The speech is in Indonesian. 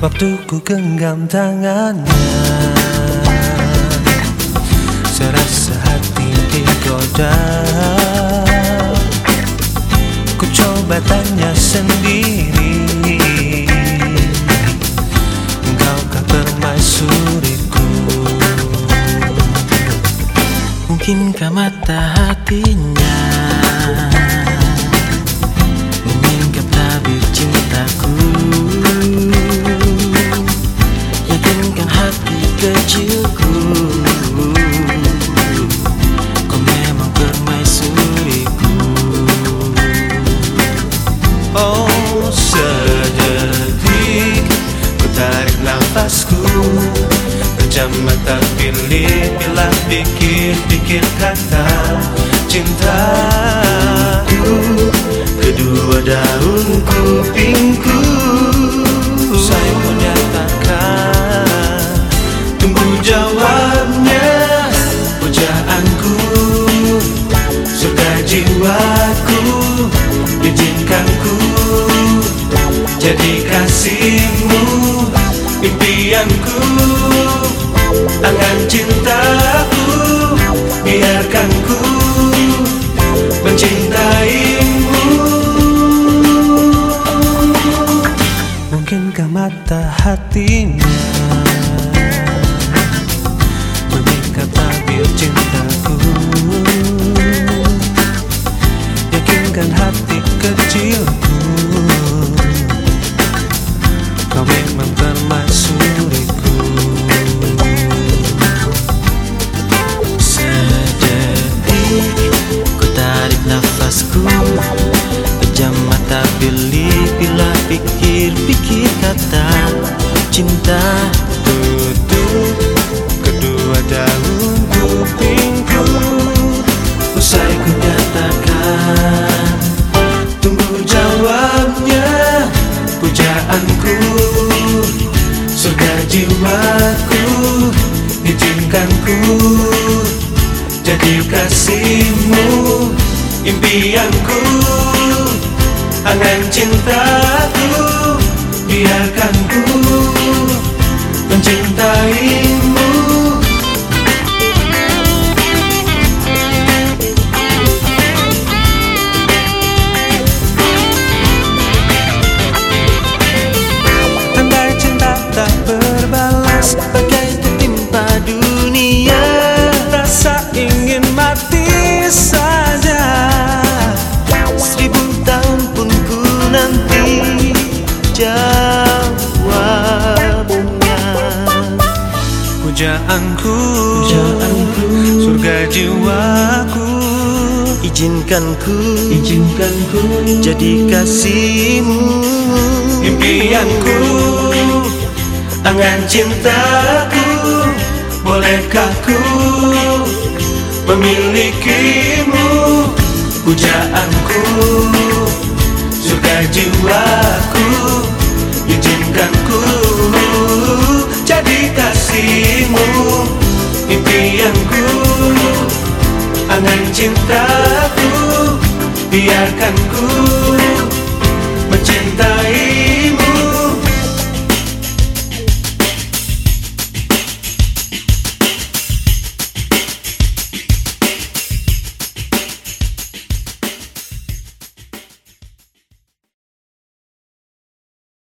Waktu ku genggam tangannya. Serasa hati digoda. Ku coba tanya sendiri. Engkaukah permaisuriku Mungkinkah mata hatinya tarik nafasku Pejam mata pilih Bila pikir-pikir kata Cintaku. Kedua daun kupingku Saya menyatakan Tunggu jawabnya Pujaanku Surga jiwaku Izinkan ku kata Cinta Tutup kedua daun kupingku Usai ku nyatakan Tunggu jawabnya Pujaanku. Surga jiwaku Izinkan ku Jadi kasihmu Impianku. Angan cintaku Biarkan ku Mencintaimu. Andai cinta tak berbalas Pujaanku, Pujaanku Surga jiwaku. Izinkanku, Izinkanku. Jadi kasihmu. Impianku. Angan cintaku. Bolehkah ku Memilikimu? Pujaanku. Surga jiwaku. Izinkanku. bayangku Angan cintaku Biarkan ku Mencintai